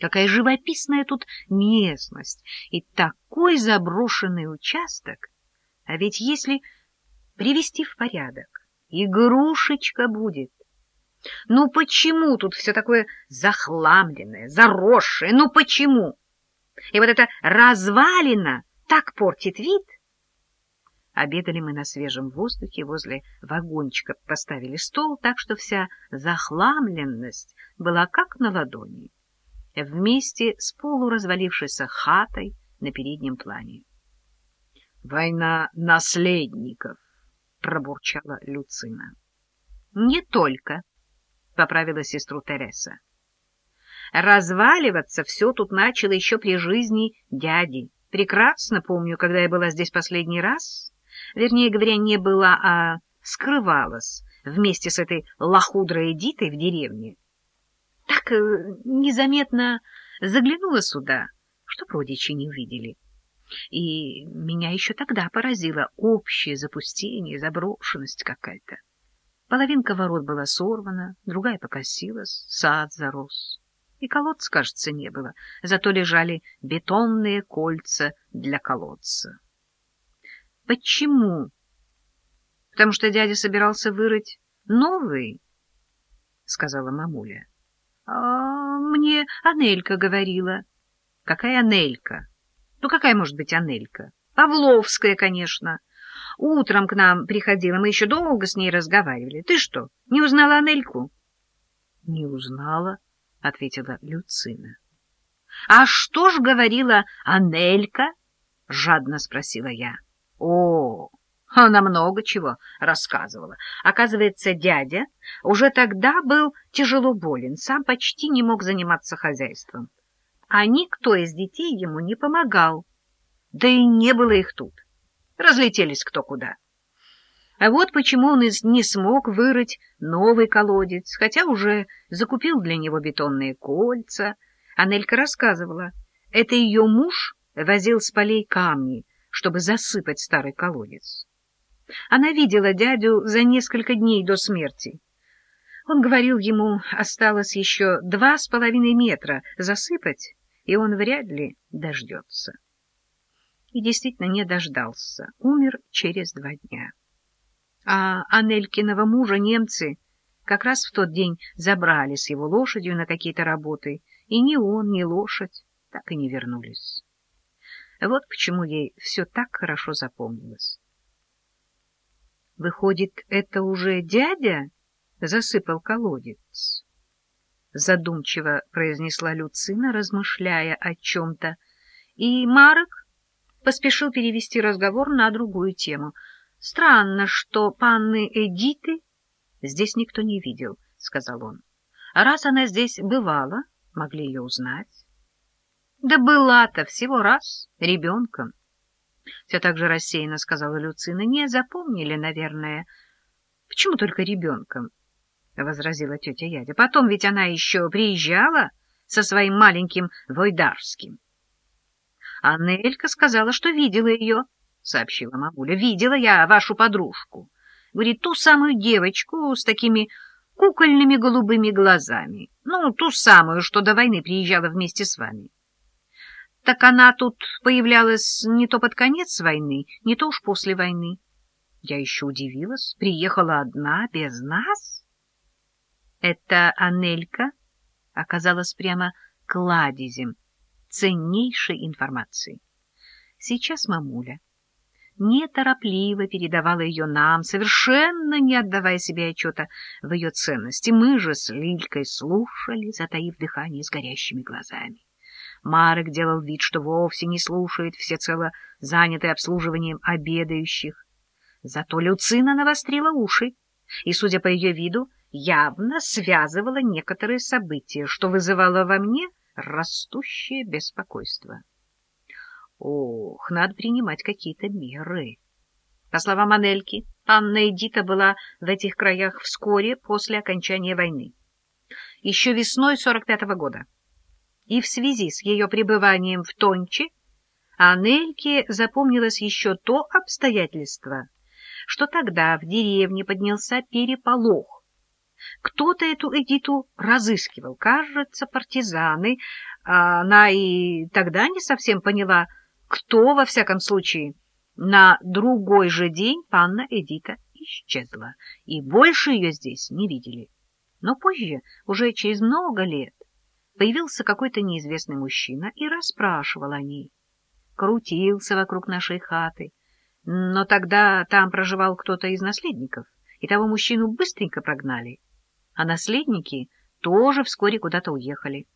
Какая живописная тут местность и такой заброшенный участок. А ведь если привести в порядок, игрушечка будет. Ну почему тут все такое захламленное, заросшее? Ну почему? И вот эта развалина так портит вид. Обедали мы на свежем воздухе, возле вагончика поставили стол, так что вся захламленность была как на ладони вместе с полуразвалившейся хатой на переднем плане. — Война наследников, — пробурчала Люцина. — Не только, — поправила сестру Тереса. Разваливаться все тут начало еще при жизни дяди. Прекрасно помню, когда я была здесь последний раз. Вернее говоря, не была, а скрывалась вместе с этой лохудрой Эдитой в деревне так э, незаметно заглянула сюда, что родичи не увидели. И меня еще тогда поразило общее запустение, заброшенность какая-то. Половинка ворот была сорвана, другая покосилась, сад зарос. И колодца, кажется, не было, зато лежали бетонные кольца для колодца. Почему? Потому что дядя собирался вырыть новый, — сказала мамуля. А, мне Анелька говорила. Какая Анелька? Ну, какая может быть Анелька? Павловская, конечно. Утром к нам приходила, мы еще долго с ней разговаривали. Ты что, не узнала Анельку? Не узнала, ответила Люцина. А что ж говорила Анелька? жадно спросила я. О, она много чего рассказывала. Оказывается, дядя уже тогда был тяжело болен, сам почти не мог заниматься хозяйством. А никто из детей ему не помогал. Да и не было их тут. Разлетелись кто куда. А вот почему он не смог вырыть новый колодец, хотя уже закупил для него бетонные кольца. Анелька рассказывала, это ее муж возил с полей камни, чтобы засыпать старый колодец. Она видела дядю за несколько дней до смерти. Он говорил ему, осталось еще два с половиной метра засыпать, и он вряд ли дождется. И действительно не дождался, умер через два дня. А Анелькиного мужа немцы как раз в тот день забрали с его лошадью на какие-то работы, и ни он, ни лошадь так и не вернулись. Вот почему ей все так хорошо запомнилось. Выходит, это уже дядя засыпал колодец? Задумчиво произнесла Люцина, размышляя о чем-то, и Марок поспешил перевести разговор на другую тему. — Странно, что панны Эдиты здесь никто не видел, — сказал он. — Раз она здесь бывала, могли ее узнать. — Да была-то всего раз, ребенком. — все так же рассеянно сказала Люцина. — Не запомнили, наверное. — Почему только ребенком? — возразила тетя Ядя. — Потом ведь она еще приезжала со своим маленьким Войдарским. — Анна Элька сказала, что видела ее, — сообщила мамуля. — Видела я вашу подружку. Говорит, ту самую девочку с такими кукольными голубыми глазами. Ну, ту самую, что до войны приезжала вместе с вами. — так она тут появлялась не то под конец войны, не то уж после войны. Я еще удивилась. Приехала одна, без нас. Эта Анелька оказалась прямо кладезем ценнейшей информации. Сейчас мамуля неторопливо передавала ее нам, совершенно не отдавая себе отчета в ее ценности. Мы же с Лилькой слушали, затаив дыхание с горящими глазами. Марек делал вид, что вовсе не слушает, всецело занятый обслуживанием обедающих. Зато Люцина навострила уши и, судя по ее виду, явно связывала некоторые события, что вызывало во мне растущее беспокойство. Ох, надо принимать какие-то меры. По словам Анельки, Анна Эдита была в этих краях вскоре после окончания войны. Еще весной 45-го года и в связи с ее пребыванием в Тонче Анельке запомнилось еще то обстоятельство, что тогда в деревне поднялся переполох, Кто-то эту Эдиту разыскивал, кажется, партизаны. А она и тогда не совсем поняла, кто, во всяком случае. На другой же день панна Эдита исчезла, и больше ее здесь не видели. Но позже, уже через много лет, появился какой-то неизвестный мужчина и расспрашивал о ней. Крутился вокруг нашей хаты, но тогда там проживал кто-то из наследников, и того мужчину быстренько прогнали, а наследники тоже вскоре куда-то уехали.